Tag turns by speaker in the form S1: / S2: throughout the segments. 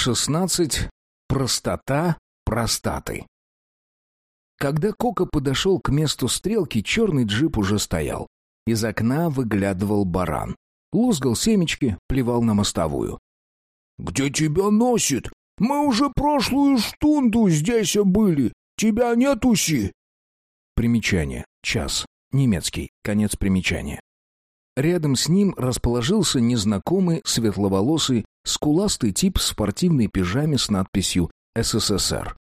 S1: 16. Простота простаты. Когда Кока подошел к месту стрелки, черный джип уже стоял. Из окна выглядывал баран. Лузгал семечки, плевал на мостовую.
S2: «Где тебя носит? Мы уже прошлую штунду здесь были. Тебя нет уси?»
S1: Примечание. Час. Немецкий. Конец примечания. Рядом с ним расположился незнакомый светловолосый скуластый тип в спортивной пижаме с надписью «СССР».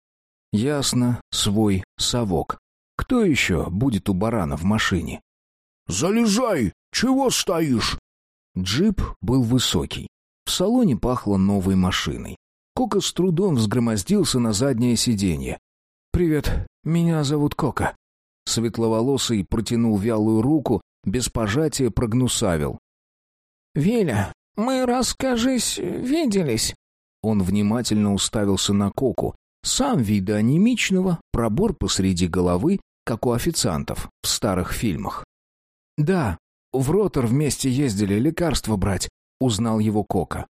S1: Ясно, свой совок. Кто еще будет у барана в машине?
S2: «Залезай! Чего стоишь?»
S1: Джип был высокий. В салоне пахло новой машиной. Кока с трудом взгромоздился на заднее сиденье. «Привет, меня зовут Кока». Светловолосый протянул вялую руку, без пожатия прогнусавил.
S3: «Виля, мы, расскажись, виделись».
S1: Он внимательно уставился на Коку. Сам вида анемичного, пробор посреди головы, как у официантов в старых фильмах. «Да, в Ротор вместе ездили лекарства брать», — узнал его Кока.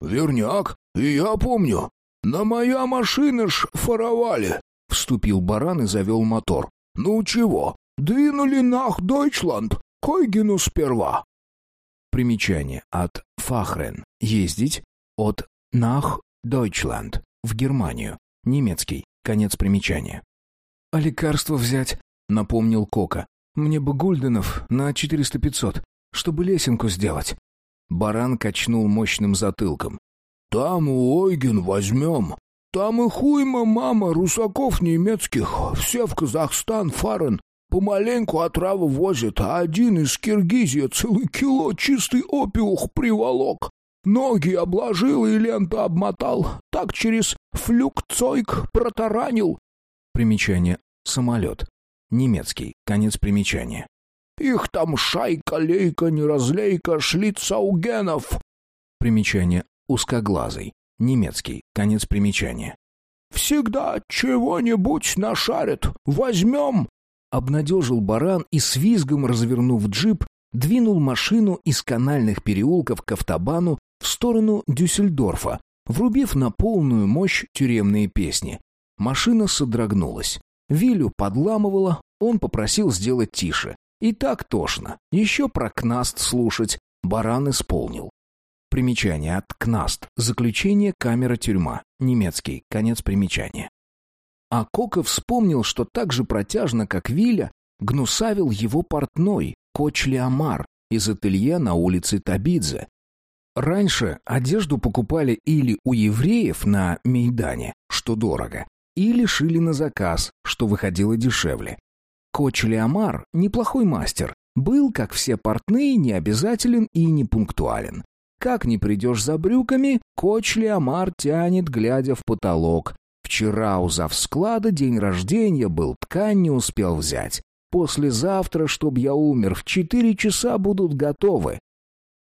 S2: «Верняк, я помню. На моя машина ж фаровали», — вступил баран и завел мотор. «Ну чего, двинули нах Дойчланд, Койгину сперва».
S1: Примечание от Фахрен — ездить, от Нах Дойчланд — в Германию, немецкий, конец примечания. «А лекарство взять?» — напомнил Кока. «Мне бы гульденов на 400-500, чтобы лесенку сделать». Баран качнул мощным затылком.
S2: «Там у Ойген возьмем. Там и хуйма мама русаков немецких. Все в Казахстан, Фарен. Помаленьку отраву возят, а один из Киргизии целый кило чистый опиух приволок. Ноги обложил и ленту обмотал. Так через флюкцойк протаранил.
S1: Примечание. Самолет. Немецкий. Конец примечания.
S2: Их там шайка-лейка, неразлейка, шлицаугенов.
S1: Примечание. Узкоглазый. Немецкий. Конец примечания.
S2: Всегда чего-нибудь нашарят. Возьмем
S1: обнадежил баран и с визгом, развернув джип, двинул машину из канальных переулков к автобану в сторону Дюссельдорфа, врубив на полную мощь тюремные песни. Машина содрогнулась. Вилю подламывала, он попросил сделать тише. И так тошно. Еще про Кнаст слушать. Баран исполнил. Примечание от Knast. Заключение камера-тюрьма. Немецкий. Конец примечания. А Кока вспомнил, что так же протяжно, как Виля, гнусавил его портной, Коч Леомар, из ателье на улице Табидзе. Раньше одежду покупали или у евреев на Мейдане, что дорого, или шили на заказ, что выходило дешевле. Коч Леомар, неплохой мастер, был, как все портные, необязателен и непунктуален. Как не придешь за брюками, Коч Леомар тянет, глядя в потолок, Вчера у завсклада день рождения был, ткань не успел взять. Послезавтра, чтоб я умер, в четыре часа будут готовы.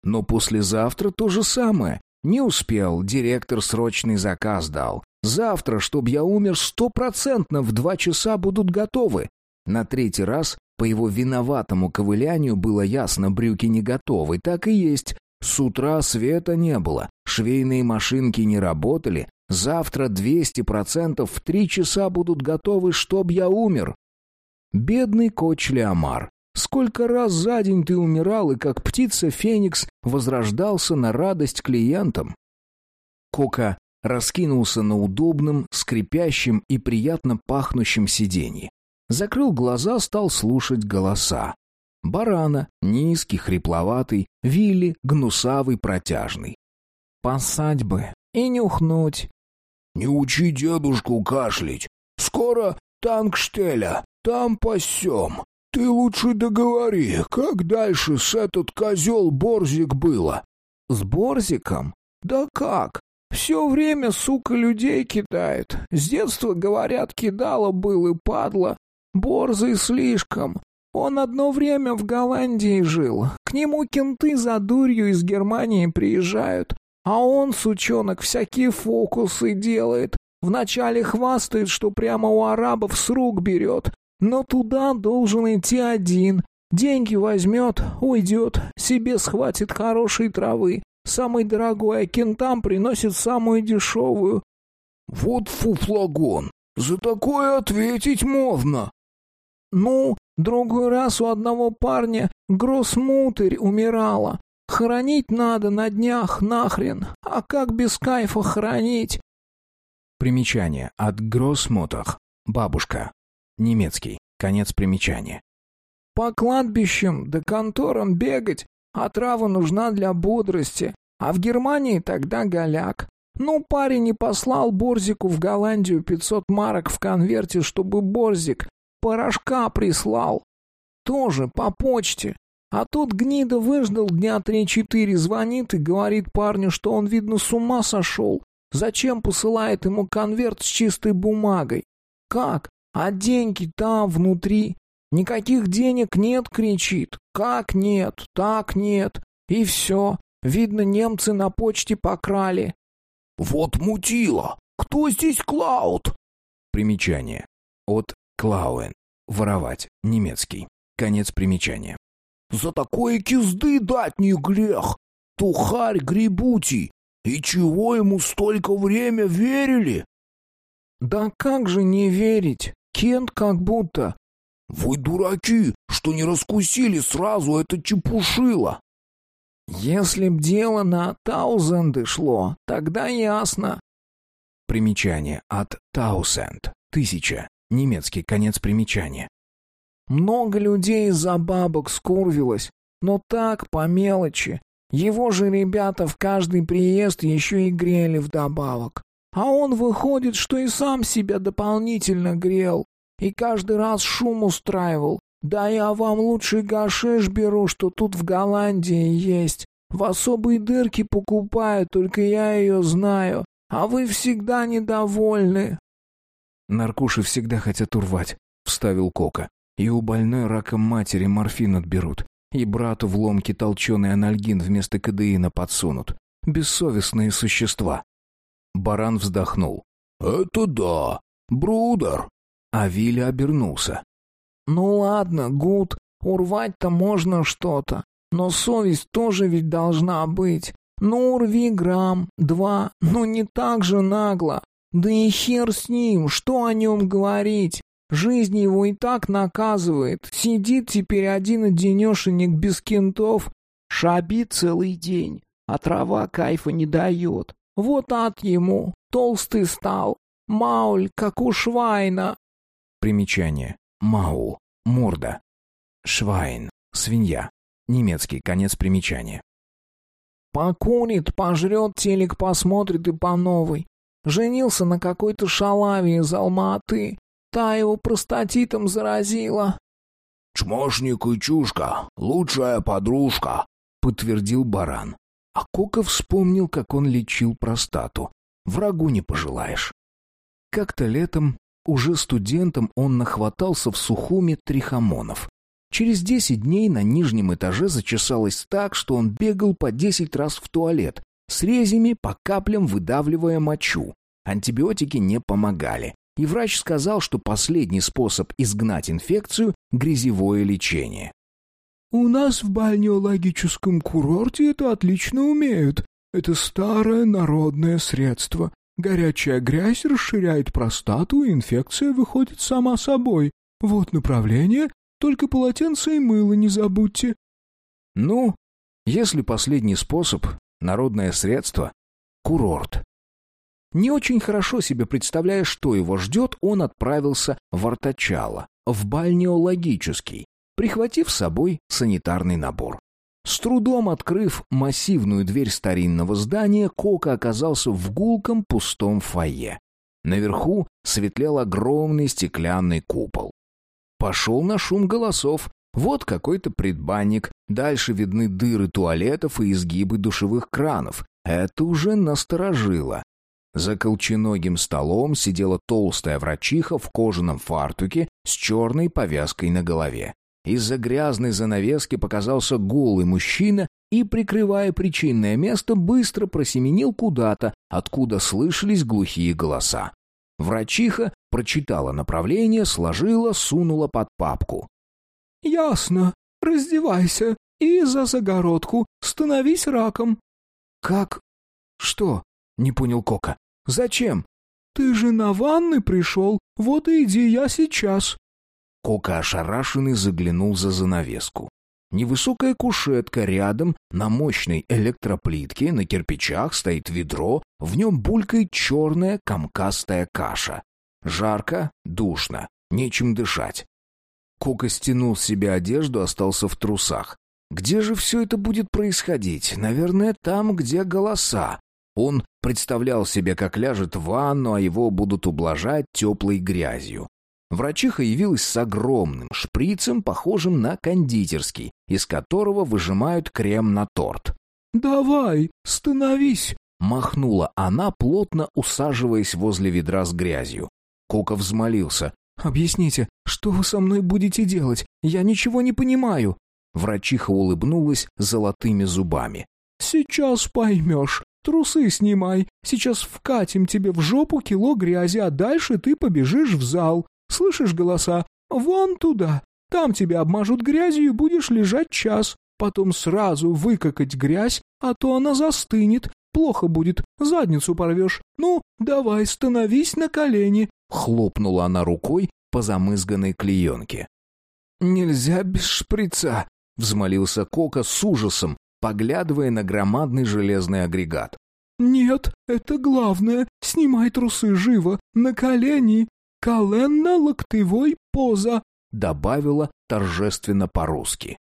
S1: Но послезавтра то же самое. Не успел, директор срочный заказ дал. Завтра, чтоб я умер, стопроцентно в два часа будут готовы. На третий раз по его виноватому ковылянию было ясно, брюки не готовы. Так и есть. С утра света не было, швейные машинки не работали, Завтра двести процентов в три часа будут готовы, чтоб я умер. Бедный коч Леомар. Сколько раз за день ты умирал, и как птица Феникс возрождался на радость клиентам. Кока раскинулся на удобном, скрипящем и приятно пахнущем сиденье. Закрыл глаза, стал слушать голоса. Барана, низкий, хрипловатый, Вилли, гнусавый, протяжный. «Посадь бы и нюхнуть,
S2: не учи дедушку кашлять. Скоро танкштеля, там пасем. Ты лучше договори, как дальше с этот козел Борзик было?»
S3: «С Борзиком? Да как? Все время, сука, людей кидает. С детства, говорят, кидала был и падла. Борзый слишком. Он одно время в Голландии жил. К нему кенты за дурью из Германии приезжают. А он, сучонок, всякие фокусы делает. Вначале хвастает, что прямо у арабов с рук берет. Но туда должен идти один. Деньги возьмет, уйдет, себе схватит хорошей травы. самый дорогой, а кентам приносит самую дешевую».
S2: «Вот фуфлагон! За такое ответить можно!»
S3: «Ну, другой раз у одного парня гроссмутырь умирала. Хоронить надо на днях нахрен. А как без кайфа хоронить?»
S1: Примечание от Гроссмутах. Бабушка. Немецкий. Конец примечания.
S3: «По кладбищам да конторам бегать, а трава нужна для бодрости. А в Германии тогда голяк. Ну, парень не послал Борзику в Голландию 500 марок в конверте, чтобы Борзик порошка прислал. Тоже по почте. А тот гнида выждал дня три-четыре, звонит и говорит парню, что он, видно, с ума сошел. Зачем посылает ему конверт с чистой бумагой? Как? А деньги там, внутри. Никаких денег нет, кричит. Как нет? Так нет. И все. Видно, немцы на почте покрали.
S2: Вот мутило. Кто здесь Клауд?
S1: Примечание. От Клауэн. Воровать. Немецкий. Конец примечания.
S2: За такое кизды дать не грех. Тухарь грибути. И чего ему столько время верили?
S3: Да как же не верить? Кент как будто.
S2: Вы дураки, что не раскусили сразу это чепушило.
S3: Если б дело на таузенды шло, тогда ясно.
S1: Примечание от таусенд. Тысяча. Немецкий конец примечания.
S3: Много людей из-за бабок скурвилось, но так, по мелочи. Его же ребята в каждый приезд еще и грели вдобавок. А он выходит, что и сам себя дополнительно грел. И каждый раз шум устраивал. Да я вам лучший гашиш беру, что тут в Голландии есть. В особые дырки покупаю, только я ее знаю. А вы всегда недовольны.
S1: Наркуши всегда хотят урвать, вставил Кока. И у больной раком матери морфин отберут. И брату в ломке толченый анальгин вместо кодеина подсунут. Бессовестные существа. Баран вздохнул.
S2: «Это да. Bruder».
S1: А Вилли обернулся.
S3: «Ну ладно, gut, урвать-то можно что-то. Но совесть тоже ведь должна быть. Ну, урви грамм, два, ну не так же нагло. Да и хер с ним, что о нем говорить? Жизнь его и так наказывает. Сидит теперь один-одинешенек без кентов. Шабит целый день, а трава кайфа не дает. Вот ад ему, толстый стал. Мауль, как у Швайна.
S1: Примечание. Маул. Морда. Швайн. Свинья. Немецкий. Конец примечания.
S3: Покурит, пожрет, телек посмотрит и по новой. Женился на какой-то шалаве из Алматы. Та его простатитом заразила.
S2: «Чмошник и чушка, лучшая подружка», —
S1: подтвердил баран. А Кока вспомнил, как он лечил простату. Врагу не пожелаешь. Как-то летом, уже студентом, он нахватался в Сухуме трихомонов. Через десять дней на нижнем этаже зачесалось так, что он бегал по десять раз в туалет, с резями по каплям выдавливая мочу. Антибиотики не помогали и врач сказал, что последний способ изгнать инфекцию – грязевое лечение.
S2: «У нас в бальнеологическом курорте это отлично умеют. Это старое народное средство. Горячая грязь расширяет простату, и инфекция выходит сама собой. Вот направление, только полотенце и мыло не забудьте».
S1: «Ну, если последний способ – народное средство – курорт». Не очень хорошо себе представляя, что его ждет, он отправился в Артачало, в бальнеологический, прихватив с собой санитарный набор. С трудом открыв массивную дверь старинного здания, Кока оказался в гулком пустом фойе. Наверху светлел огромный стеклянный купол. Пошел на шум голосов. Вот какой-то предбанник, дальше видны дыры туалетов и изгибы душевых кранов. Это уже насторожило. За колченогим столом сидела толстая врачиха в кожаном фартуке с черной повязкой на голове. Из-за грязной занавески показался голый мужчина и, прикрывая причинное место, быстро просеменил куда-то, откуда слышались глухие голоса. Врачиха прочитала направление, сложила, сунула под папку.
S3: «Ясно. Раздевайся и за загородку становись раком».
S1: Как? Что? Не понял Кока. Зачем?
S3: Ты же на ванны пришел, вот и иди я сейчас.
S1: Кока ошарашенный заглянул за занавеску. Невысокая кушетка рядом, на мощной электроплитке, на кирпичах стоит ведро, в нем булькает черная комкастая каша. Жарко, душно, нечем дышать. Кока стянул с себя одежду, остался в трусах. Где же все это будет происходить? Наверное, там, где голоса. Он представлял себе, как ляжет в ванну, а его будут ублажать теплой грязью. Врачиха явилась с огромным шприцем, похожим на кондитерский, из которого выжимают крем на торт.
S3: «Давай, становись!»
S1: — махнула она, плотно усаживаясь возле ведра с грязью. Кока взмолился.
S3: «Объясните, что вы со мной будете делать? Я ничего не понимаю».
S1: Врачиха улыбнулась золотыми зубами.
S3: «Сейчас поймешь. Трусы снимай. Сейчас вкатим тебе в жопу кило грязи, а дальше ты побежишь в зал. Слышишь голоса? Вон туда. Там тебя обмажут грязью и будешь лежать час. Потом сразу выкакать грязь, а то она застынет. Плохо будет, задницу порвешь. Ну, давай, становись на колени.
S1: Хлопнула она рукой по замызганной клеенке.
S3: «Нельзя без шприца», — взмолился Кока с ужасом, поглядывая на громадный железный агрегат. «Нет, это главное. Снимай трусы живо, на колени. «Коленно-локтевой поза», —
S1: добавила торжественно по-русски.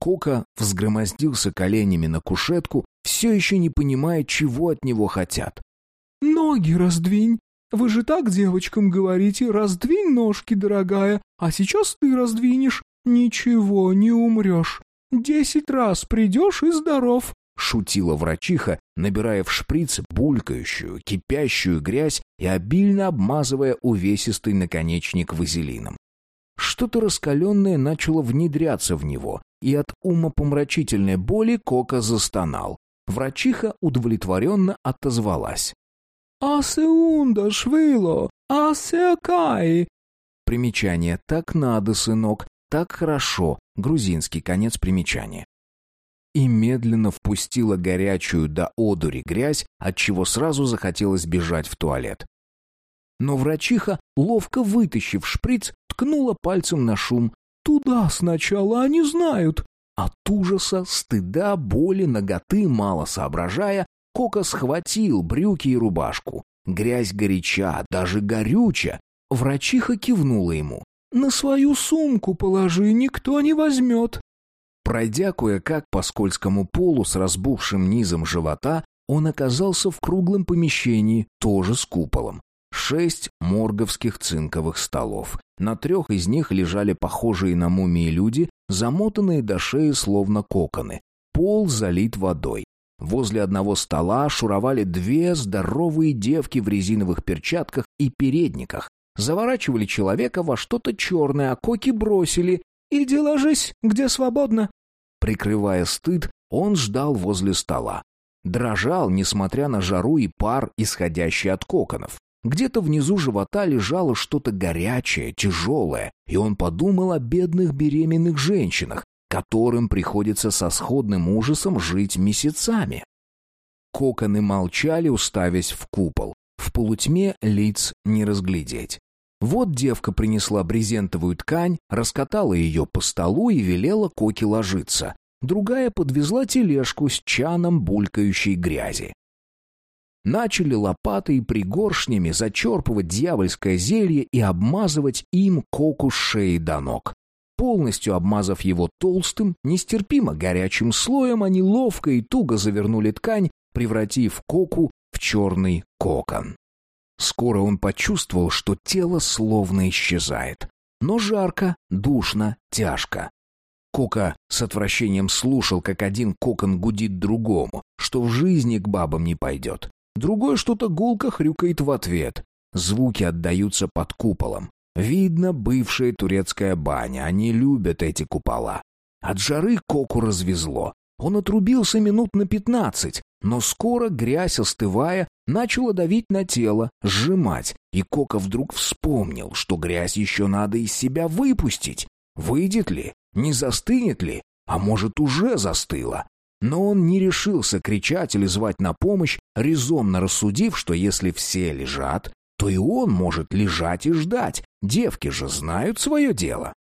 S1: Кока взгромоздился коленями на кушетку, все еще не понимая, чего от него хотят.
S3: «Ноги раздвинь. Вы же так девочкам говорите, раздвинь ножки, дорогая, а сейчас ты раздвинешь. Ничего, не умрешь. Десять раз придешь и здоров.
S1: — шутила врачиха, набирая в шприц булькающую, кипящую грязь и обильно обмазывая увесистый наконечник вазелином. Что-то раскаленное начало внедряться в него, и от умопомрачительной боли Кока застонал. Врачиха удовлетворенно отозвалась.
S3: «Асеунда швило, асеакай!»
S1: Примечание «так надо, сынок», «так хорошо», грузинский конец примечания и медленно впустила горячую до одури грязь, отчего сразу захотелось бежать в туалет. Но врачиха, ловко вытащив шприц, ткнула пальцем на шум.
S3: «Туда сначала они знают!»
S1: От ужаса, стыда, боли, ноготы, мало соображая, Кока схватил брюки и рубашку. Грязь горяча, даже горюча. Врачиха кивнула ему.
S3: «На свою сумку положи, никто не возьмет».
S1: Пройдя кое-как по скользкому полу с разбухшим низом живота, он оказался в круглом помещении, тоже с куполом. Шесть морговских цинковых столов. На трех из них лежали похожие на мумии люди, замотанные до шеи словно коконы. Пол залит водой. Возле одного стола шуровали две здоровые девки в резиновых перчатках и передниках. Заворачивали человека во что-то черное, а коки бросили. «Иди ложись, где свободно». Прикрывая стыд, он ждал возле стола. Дрожал, несмотря на жару и пар, исходящий от коконов. Где-то внизу живота лежало что-то горячее, тяжелое, и он подумал о бедных беременных женщинах, которым приходится со сходным ужасом жить месяцами. Коконы молчали, уставясь в купол. В полутьме лиц не разглядеть. Вот девка принесла брезентовую ткань, раскатала ее по столу и велела Коке ложиться. Другая подвезла тележку с чаном булькающей грязи. Начали лопатой и пригоршнями зачерпывать дьявольское зелье и обмазывать им Коку с шеи до ног. Полностью обмазав его толстым, нестерпимо горячим слоем, они ловко и туго завернули ткань, превратив Коку в черный кокон. Скоро он почувствовал, что тело словно исчезает. Но жарко, душно, тяжко. Кока с отвращением слушал, как один кокон гудит другому, что в жизни к бабам не пойдет. Другой что-то гулко хрюкает в ответ. Звуки отдаются под куполом. Видно, бывшая турецкая баня, они любят эти купола. От жары Коку развезло. Он отрубился минут на пятнадцать, но скоро грязь, остывая, начала давить на тело, сжимать, и Кока вдруг вспомнил, что грязь еще надо из себя выпустить. Выйдет ли? Не застынет ли? А может, уже застыла? но он не решился кричать или звать на помощь, резонно рассудив, что если все лежат, то и он может лежать и ждать, девки же знают свое дело.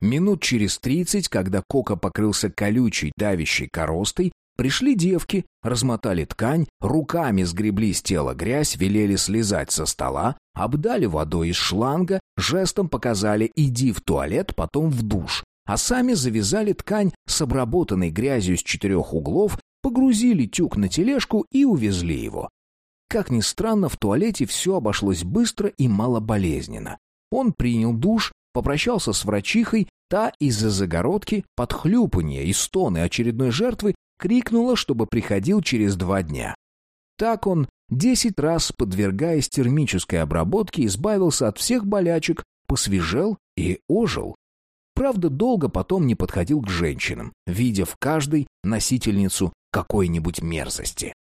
S1: Минут через тридцать, когда Кока покрылся колючей давящей коростой, пришли девки, размотали ткань, руками сгребли с тела грязь, велели слезать со стола, обдали водой из шланга, жестом показали «иди в туалет, потом в душ», а сами завязали ткань с обработанной грязью с четырех углов, погрузили тюк на тележку и увезли его. Как ни странно, в туалете все обошлось быстро и малоболезненно. Он принял душ, попрощался с врачихой, та из-за загородки, под хлюпанье и стоны очередной жертвы, крикнула, чтобы приходил через два дня. Так он, десять раз подвергаясь термической обработке, избавился от всех болячек, посвежел и ожил. Правда, долго потом не подходил к женщинам, видя в каждой носительницу какой-нибудь мерзости.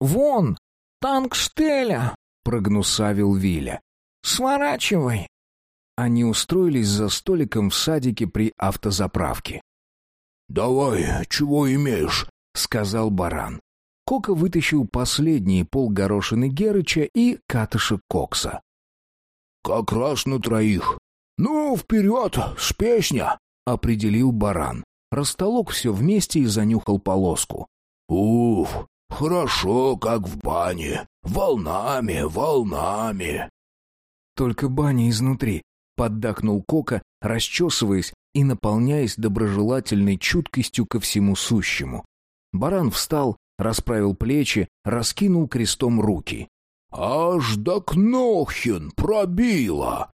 S3: «Вон, танк Штеля!» — прогнусавил Виля. «Сворачивай!»
S1: Они устроились за столиком в садике при автозаправке.
S2: «Давай, чего имеешь?»
S1: — сказал баран. Кока вытащил последние полгорошины Герыча и катышек кокса.
S2: «Как раз на троих. Ну, вперед, с песня!»
S1: — определил баран. Растолок все вместе и занюхал полоску.
S2: «Уф, хорошо, как в бане. Волнами, волнами».
S1: «Только баня изнутри», поддакнул Кока, расчесываясь и наполняясь доброжелательной чуткостью ко всему сущему. Баран встал, расправил плечи, раскинул крестом руки.
S2: «Аж до Кнохен пробило!»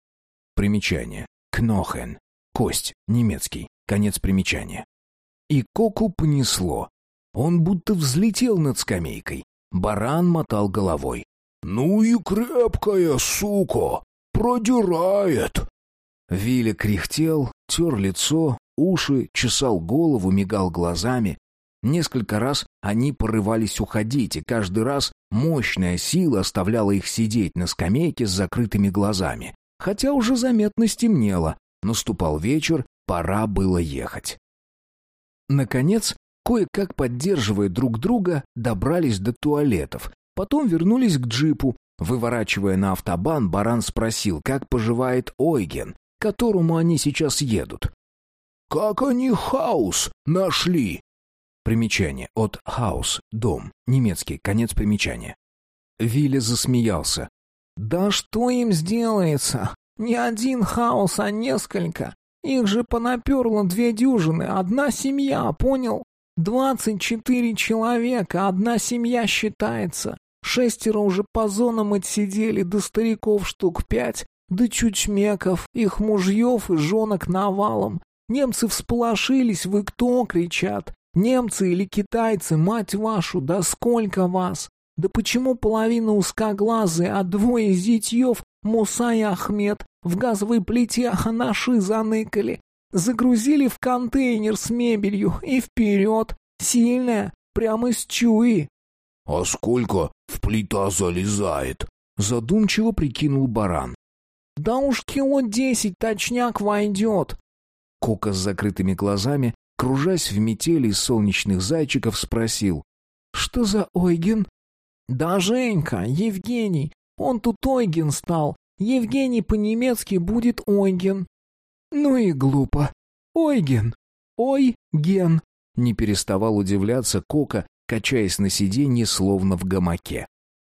S1: Примечание. Кнохен. Кость. Немецкий. Конец примечания. И Коку понесло. Он будто взлетел над скамейкой. Баран мотал головой.
S2: «Ну и крепкая сука! Продирает!»
S1: Виля кряхтел, тер лицо, уши, чесал голову, мигал глазами. Несколько раз они порывались уходить, и каждый раз мощная сила оставляла их сидеть на скамейке с закрытыми глазами. Хотя уже заметно стемнело, наступал вечер, пора было ехать. Наконец, кое-как поддерживая друг друга, добрались до туалетов, потом вернулись к джипу. Выворачивая на автобан, Баран спросил, как поживает Ойген, к которому они сейчас едут.
S2: «Как они Haus нашли?»
S1: Примечание от «Haus» — дом, немецкий, конец примечания. Вилли засмеялся.
S3: «Да что им сделается? Не один Haus, а несколько. Их же понаперло две дюжины, одна семья, понял? Двадцать четыре человека, одна семья считается. Шестеро уже по зонам отсидели, до стариков штук пять, да чучмеков, их мужьев и жонок навалом. Немцы всполошились, вы кто, кричат? Немцы или китайцы, мать вашу, да сколько вас? Да почему половина узкоглазые, а двое зятьев, Муса и Ахмед, в газовой плите ханаши заныкали? Загрузили в контейнер с мебелью и вперед, сильная, прямо с чуи.
S2: — А сколько в плита залезает?
S1: — задумчиво прикинул баран.
S3: «Да уж кило десять точняк войдет!»
S1: Кока с закрытыми глазами, кружась в метели из солнечных зайчиков, спросил. «Что за Ойген?»
S3: «Да Женька, Евгений, он тут Ойген стал. Евгений по-немецки будет Ойген».
S1: «Ну и глупо. Ойген. Ойген». Не переставал удивляться Кока, качаясь на сиденье, словно в гамаке.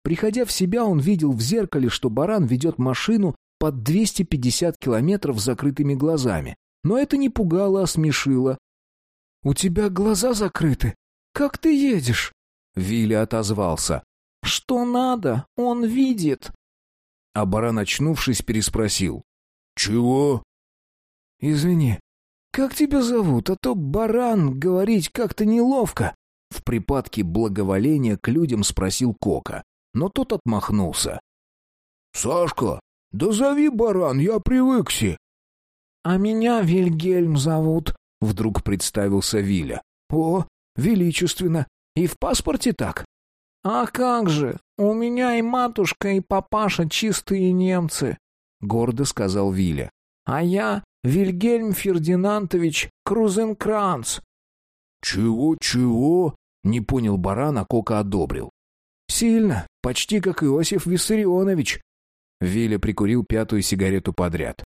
S1: Приходя в себя, он видел в зеркале, что баран ведет машину под 250 километров закрытыми глазами. Но это не пугало, а смешило. «У тебя глаза закрыты. Как ты едешь?» Вилли отозвался.
S3: «Что надо? Он видит».
S1: А баран, очнувшись, переспросил.
S2: «Чего?»
S1: «Извини, как тебя зовут? А то баран говорить как-то неловко». В припадке благоволения к людям спросил Кока, но тот отмахнулся.
S2: «Сашка, «Да зови, баран, я привыкси».
S3: «А меня Вильгельм зовут», —
S1: вдруг представился Виля. «О, величественно. И в паспорте так?»
S3: «А как же, у меня и матушка, и папаша чистые немцы», — гордо сказал Виля. «А я Вильгельм Фердинандович Крузенкранц».
S2: «Чего-чего?»
S1: — не понял баран, а Кока одобрил. «Сильно, почти как Иосиф Виссарионович». Виля прикурил пятую сигарету подряд.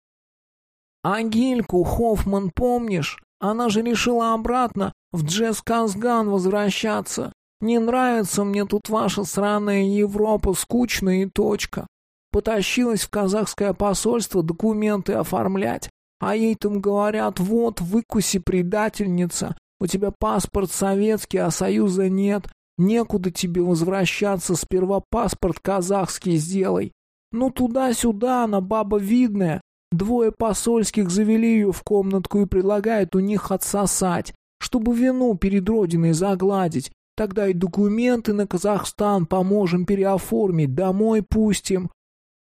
S3: «А Гильку Хоффман помнишь? Она же решила обратно в Джесказган возвращаться. Не нравится мне тут ваша сраная Европа, скучная и точка. Потащилась в казахское посольство документы оформлять, а ей там говорят, вот, выкуси, предательница, у тебя паспорт советский, а союза нет, некуда тебе возвращаться, сперва паспорт казахский сделай. Ну туда-сюда, она баба видная. Двое посольских завели ее в комнатку и предлагают у них отсосать, чтобы вину перед родиной загладить. Тогда и документы на Казахстан поможем переоформить, домой пустим.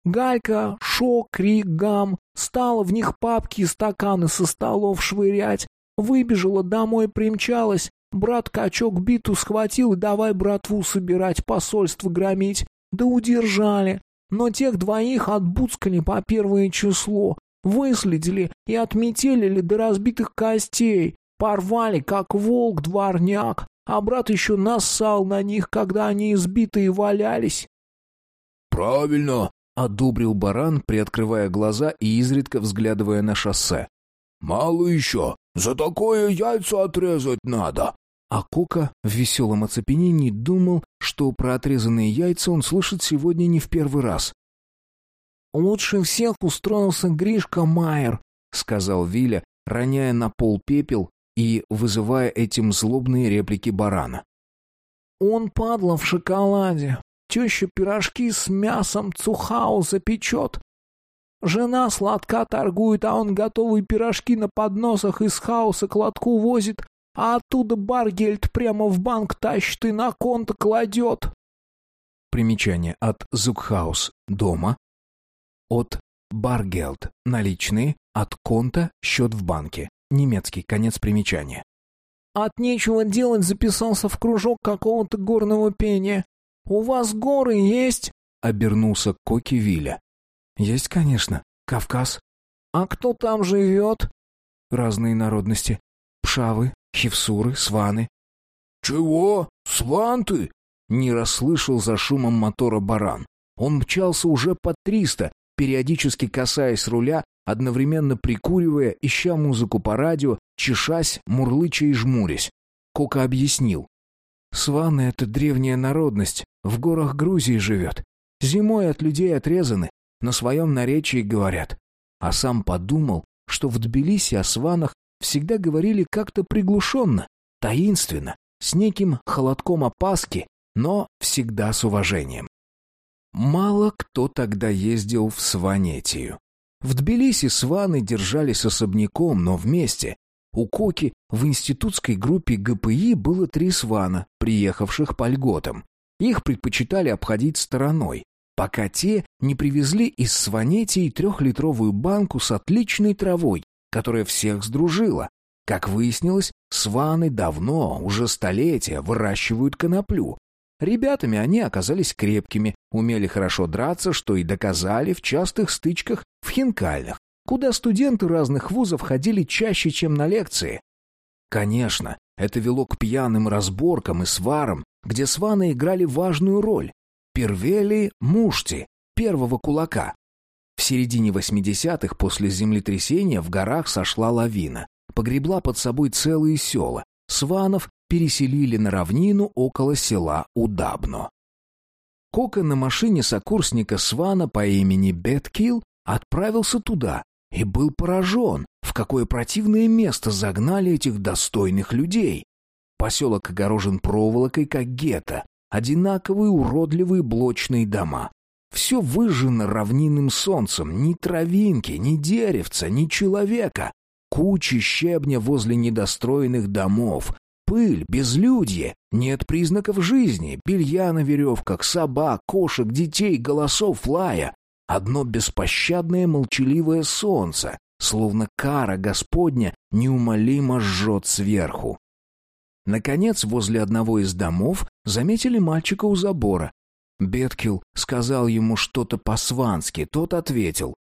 S3: Галька, шок, крик, гам, стала в них папки и стаканы со столов швырять. Выбежала домой, примчалась. Брат качок биту схватил и давай братву собирать, посольство громить. Да удержали. Но тех двоих отбуцкали по первое число. Выследили и отметелили до разбитых костей. Порвали, как волк-дворняк. А брат еще нассал на них, когда они избитые валялись.
S2: «Правильно, —
S1: одобрил баран, приоткрывая глаза и изредка взглядывая на шоссе.
S2: «Мало еще! За такое яйца отрезать надо!»
S1: А Кока в веселом оцепенении думал, что про отрезанные яйца он слышит сегодня не в первый раз.
S3: «Лучше всех устроился Гришка Майер», — сказал Виля, роняя на пол пепел и вызывая этим злобные реплики барана. «Он падла в шоколаде, Теща пирожки с мясом цухауза печет. Жена сладка торгует, а он готовые пирожки на подносах из хаоса к лотку возит, а оттуда Баргельд прямо в банк тащит и на конто кладет.
S1: Примечание от Зукхаус – дома, от Баргельд – наличные, от конта – счет в банке. Немецкий, конец примечания.
S3: От нечего делать записался в кружок какого-то горного пения. «У вас горы есть?» — обернулся Коки Виля.
S1: «Есть, конечно. Кавказ».
S3: «А кто там живет?»
S1: «Разные народности. Пшавы, хевсуры, сваны».
S2: «Чего? Сванты?» — не расслышал за шумом мотора баран.
S1: Он мчался уже по триста, периодически касаясь руля, одновременно прикуривая, ища музыку по радио, чешась, мурлыча и жмурясь. Кока объяснил. Сваны — это древняя народность, в горах Грузии живет. Зимой от людей отрезаны, на своем наречии говорят. А сам подумал, что в Тбилиси о сванах всегда говорили как-то приглушенно, таинственно, с неким холодком опаски, но всегда с уважением. Мало кто тогда ездил в Сванетию. В Тбилиси сваны держались особняком, но вместе, у Коки в институтской группе ГПИ было три свана, приехавших по льготам. Их предпочитали обходить стороной, пока те не привезли из Сванетии трехлитровую банку с отличной травой, которая всех сдружила. Как выяснилось, сваны давно, уже столетия, выращивают коноплю. Ребятами они оказались крепкими, умели хорошо драться, что и доказали в частых стычках в хинкальных куда студенты разных вузов ходили чаще, чем на лекции. Конечно, это вело к пьяным разборкам и сварам, где сваны играли важную роль. Первели Мушти, первого кулака. В середине 80-х после землетрясения в горах сошла лавина, погребла под собой целые села. Сванов переселили на равнину около села Удабно. Кока на машине сокурсника Свана по имени Беткил отправился туда, и был поражен, в какое противное место загнали этих достойных людей. Поселок огорожен проволокой, как гетто, одинаковые уродливые блочные дома. Все выжжено равнинным солнцем, ни травинки, ни деревца, ни человека. Кучи щебня возле недостроенных домов, пыль, безлюдье, нет признаков жизни, белья на веревках, собак, кошек, детей, голосов, лая. Одно беспощадное молчаливое солнце, словно кара Господня, неумолимо жжет сверху. Наконец, возле одного из домов заметили мальчика у забора. Беткил сказал ему что-то по-свански, тот ответил.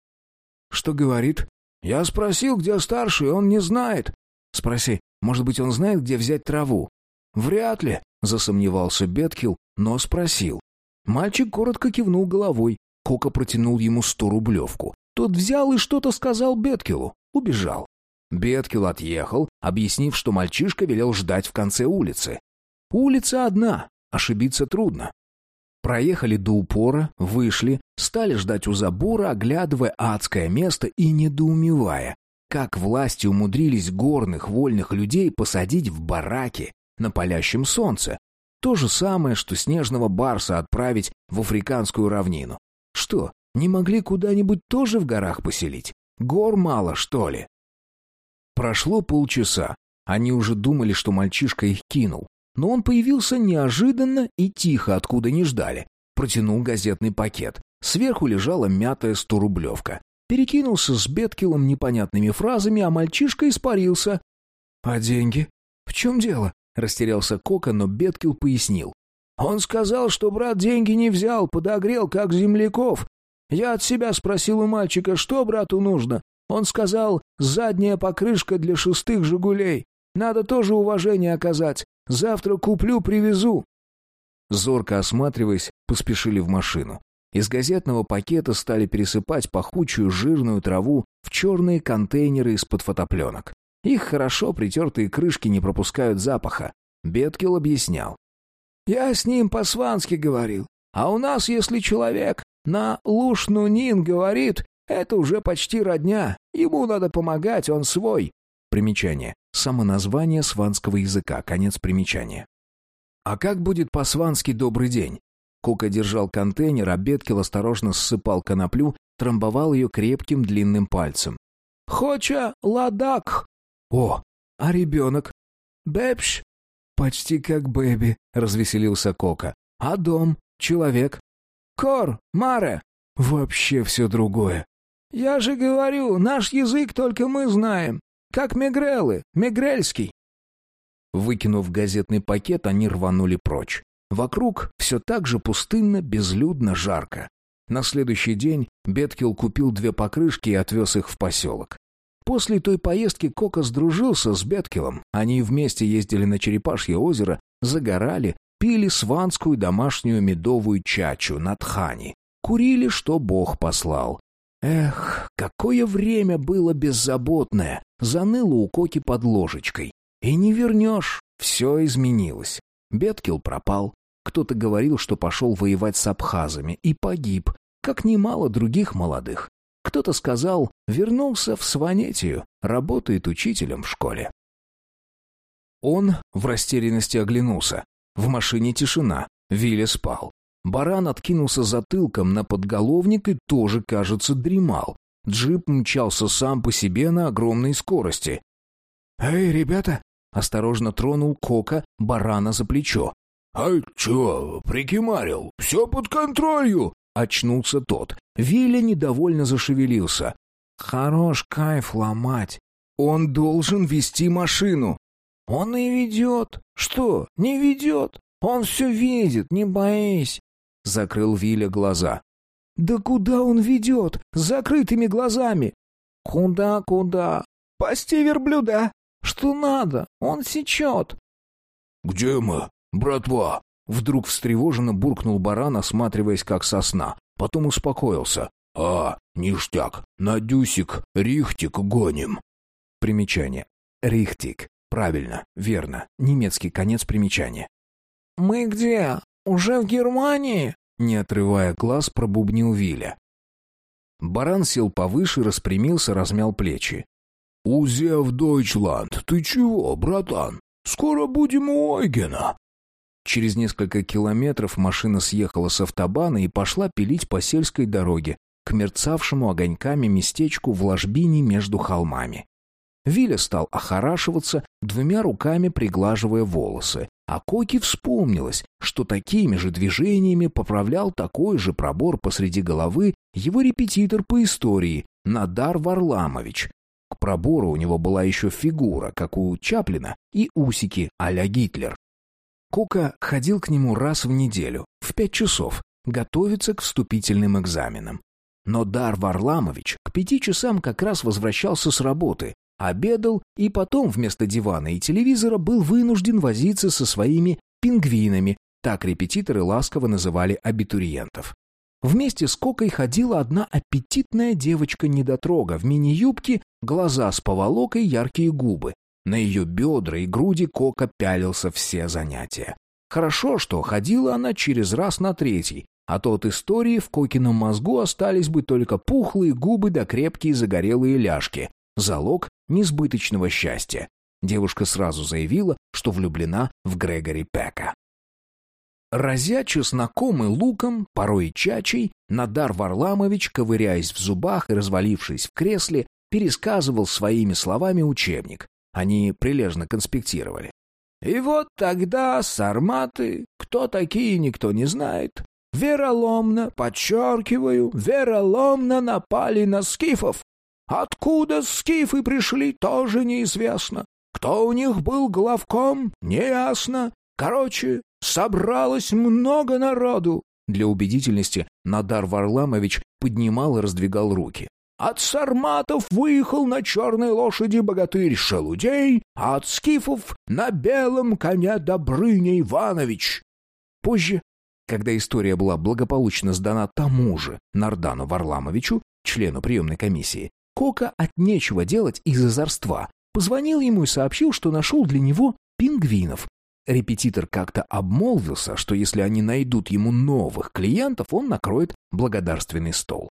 S1: «Что говорит?» «Я спросил, где старший, он не знает». «Спроси, Может быть, он знает, где взять траву?»
S2: «Вряд ли», — засомневался Беткил, но спросил.
S1: Мальчик коротко кивнул головой. Кока протянул ему сто рублевку. Тот взял и что-то сказал Беткилу. Убежал. Беткил отъехал, объяснив, что мальчишка велел ждать в конце улицы. Улица одна, ошибиться трудно. Проехали до упора, вышли, стали ждать у забора, оглядывая адское место и недоумевая, как власти умудрились горных вольных людей посадить в бараки на палящем солнце. То же самое, что снежного барса отправить в африканскую равнину. Что, не могли куда-нибудь тоже в горах поселить? Гор мало, что ли? Прошло полчаса. Они уже думали, что мальчишка их кинул. Но он появился неожиданно и тихо, откуда не ждали. Протянул газетный пакет. Сверху лежала мятая сторублевка. Перекинулся с Беткилом непонятными фразами, а мальчишка испарился. «А деньги? В чем дело?» — растерялся Кока, но Беткил пояснил. «Он сказал, что брат деньги не взял, подогрел, как земляков. Я от себя спросил у мальчика, что брату нужно. Он сказал, задняя покрышка для шестых «Жигулей». Надо тоже уважение оказать. Завтра куплю, привезу». Зорко осматриваясь, поспешили в машину. Из газетного пакета стали пересыпать пахучую жирную траву в черные контейнеры из-под фотопленок. Их хорошо притертые крышки не пропускают запаха. Беткил объяснял. «Я с ним по-свански говорил. А у нас, если человек на Лушнунин говорит, это уже почти родня. Ему надо помогать, он свой». Примечание. Самоназвание сванского языка. Конец примечания. «А как будет по-свански «добрый день»?» Кука держал контейнер, а Беткил осторожно ссыпал коноплю, трамбовал ее крепким длинным пальцем. «Хоча ладак!» «О, а ребенок?» «Бэпш!» «Почти как бэби», — развеселился Кока. «А дом? Человек?» «Кор, Маре!» «Вообще все другое». «Я же говорю, наш язык только мы знаем. Как Мегрелы, Мегрельский. Выкинув газетный пакет, они рванули прочь. Вокруг все так же пустынно, безлюдно, жарко. На следующий день Беткил купил две покрышки и отвез их в поселок. После той поездки Кока сдружился с Беткилом. Они вместе ездили на Черепашье озеро, загорали, пили сванскую домашнюю медовую чачу на Тхани. Курили, что Бог послал. Эх, какое время было беззаботное, заныло у Коки под ложечкой. И не вернешь, все изменилось. Беткил пропал. Кто-то говорил, что пошел воевать с абхазами и погиб, как немало других молодых. Кто-то сказал, вернулся в Сванетию, работает учителем в школе. Он в растерянности оглянулся. В машине тишина. Вилли спал. Баран откинулся затылком на подголовник и тоже, кажется, дремал. Джип мчался сам по себе на огромной скорости. «Эй, ребята!» — осторожно тронул Кока барана за плечо.
S2: «А чё, прикимарил? Все под контролью!» — очнулся тот.
S1: Виля недовольно зашевелился. «Хорош кайф ломать. Он должен вести машину». «Он и ведет. Что, не ведет? Он все видит, не боись. Закрыл Виля глаза. «Да куда он ведет? С закрытыми глазами!» «Куда, куда? Пасти верблюда! Что надо? Он сечет!»
S2: «Где мы, братва?»
S1: Вдруг встревоженно буркнул баран, осматриваясь как сосна. Потом успокоился.
S2: «А, ништяк, на дюсик, рихтик гоним».
S1: Примечание. Рихтик. Правильно, верно. Немецкий конец примечания.
S3: «Мы где? «Уже в Германии?» — не отрывая глаз, пробубнил Виля.
S1: Баран сел повыше, распрямился, размял плечи.
S2: «Узев Дойчланд, ты чего, братан? Скоро будем у Ойгена».
S1: Через несколько километров машина съехала с автобана и пошла пилить по сельской дороге к мерцавшему огоньками местечку в ложбине между холмами. Виля стал охорашиваться, двумя руками приглаживая волосы, а Коки вспомнилось, что такими же движениями поправлял такой же пробор посреди головы его репетитор по истории Надар Варламович. К пробору у него была еще фигура, как у Чаплина, и усики а-ля Гитлер. Кока ходил к нему раз в неделю, в пять часов, готовиться к вступительным экзаменам. Но Дар Варламович к пяти часам как раз возвращался с работы, обедал и потом вместо дивана и телевизора был вынужден возиться со своими пингвинами, так репетиторы ласково называли абитуриентов. Вместе с Кокой ходила одна аппетитная девочка-недотрога в мини-юбке, глаза с поволокой, яркие губы. На ее бедра и груди Кока пялился все занятия. Хорошо, что ходила она через раз на третий, а то от истории в Кокином мозгу остались бы только пухлые губы да крепкие загорелые ляжки. Залог несбыточного счастья. Девушка сразу заявила, что влюблена в Грегори Пека. Разя чесноком и луком, порой и чачей, Надар Варламович, ковыряясь в зубах и развалившись в кресле, пересказывал своими словами учебник. Они прилежно конспектировали. И вот тогда сарматы, кто такие, никто не знает, вероломно, подчеркиваю, вероломно напали на скифов. Откуда скифы пришли, тоже неизвестно. Кто у них был главком, неясно. Короче, собралось много народу. Для убедительности Надар Варламович поднимал и раздвигал руки. От сарматов выехал на черной лошади богатырь Шелудей, а от скифов на белом коне Добрыня Иванович. Позже, когда история была благополучно сдана тому же Нардану Варламовичу, члену приемной комиссии, Кока от нечего делать из озорства позвонил ему и сообщил, что нашел для него пингвинов. Репетитор как-то обмолвился, что если они найдут ему новых клиентов, он накроет благодарственный стол.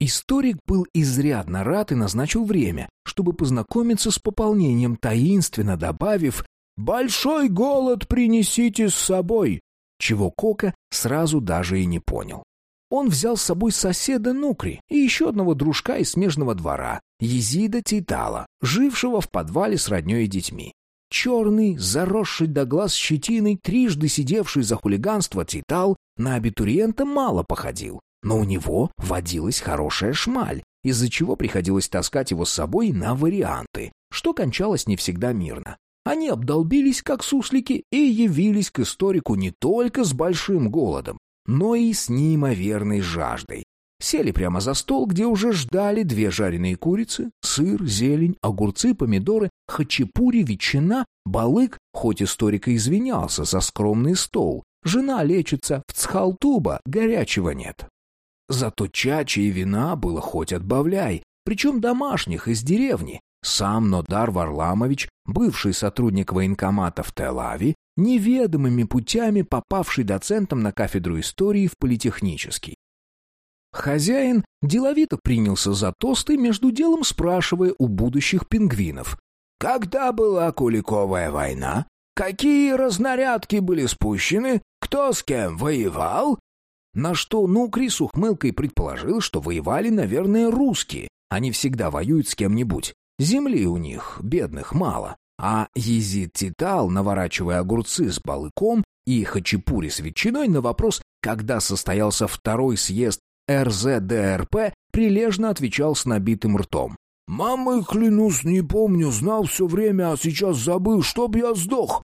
S1: Историк был изрядно рад и назначил время, чтобы познакомиться с пополнением, таинственно добавив «Большой голод принесите с собой», чего Кока сразу даже и не понял. Он взял с собой соседа Нукри и еще одного дружка из смежного двора, Езида Титала, жившего в подвале с родней и детьми. Черный, заросший до глаз щетиной, трижды сидевший за хулиганство Титал на абитуриента мало походил но у него водилась хорошая шмаль, из-за чего приходилось таскать его с собой на варианты, что кончалось не всегда мирно. Они обдолбились, как суслики, и явились к историку не только с большим голодом, но и с неимоверной жаждой. Сели прямо за стол, где уже ждали две жареные курицы, сыр, зелень, огурцы, помидоры, хачапури, ветчина, балык, хоть историк и извинялся за скромный стол. Жена лечится, в Цхалтуба горячего нет. Зато чачи и вина было хоть отбавляй, причем домашних, из деревни. Сам Нодар Варламович, бывший сотрудник военкомата в Тель-Аве, неведомыми путями попавший доцентом на кафедру истории в политехнический. Хозяин деловито принялся за тосты, между делом спрашивая у будущих пингвинов. «Когда была Куликовая война? Какие разнарядки были спущены? Кто с кем воевал? На что Нукри с ухмылкой предположил, что воевали, наверное, русские. Они всегда воюют с кем-нибудь. Земли у них, бедных, мало. А Езид Титал, наворачивая огурцы с балыком и хачапури с ветчиной на вопрос, когда состоялся второй съезд РЗДРП, прилежно отвечал с набитым ртом. «Мамой, клянусь, не помню, знал все время, а сейчас забыл, чтоб я сдох».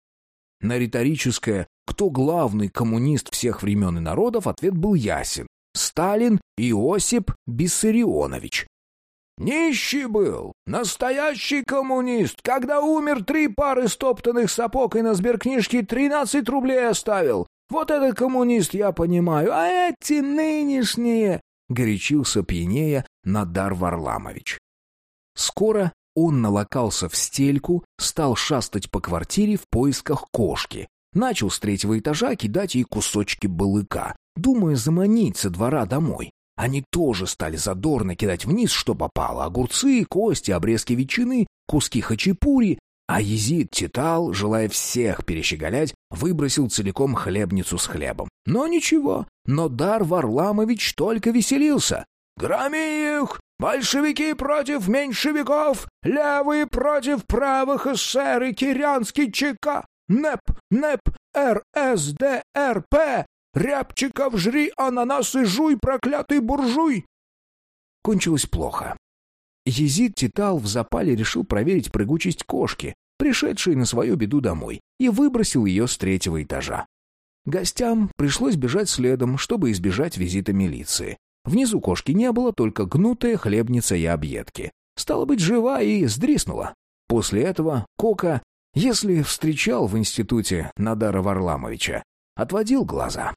S1: На риторическое кто главный коммунист всех времен и народов, ответ был ясен. Сталин Иосип Биссарионович. Нищий был, настоящий коммунист. Когда умер, три пары стоптанных сапог и на сберкнижке тринадцать рублей оставил. Вот этот коммунист я понимаю, а эти нынешние...» — горячился пьянея Надар Варламович. Скоро он налокался в стельку, стал шастать по квартире в поисках кошки, Начал с третьего этажа кидать ей кусочки балыка, думая заманить со двора домой. Они тоже стали задорно кидать вниз, что попало. Огурцы, кости, обрезки ветчины, куски хачапури. А Езид Титал, желая всех перещеголять, выбросил целиком хлебницу с хлебом. Но ничего, но Дар Варламович только веселился. «Громи их! Большевики против меньшевиков! Левые против правых эсеры! Кирянский ЧК! НЭП, НЭП, РСДРП! Рябчиков жри, ананасы жуй, проклятый буржуй!» Кончилось плохо. Езид Титал в запале решил проверить прыгучесть кошки, пришедшей на свою беду домой, и выбросил ее с третьего этажа. Гостям пришлось бежать следом, чтобы избежать визита милиции. Внизу кошки не было, только гнутая хлебница и объедки. Стало быть, жива и сдриснула. После этого Кока, если встречал в институте Надара Варламовича, отводил глаза.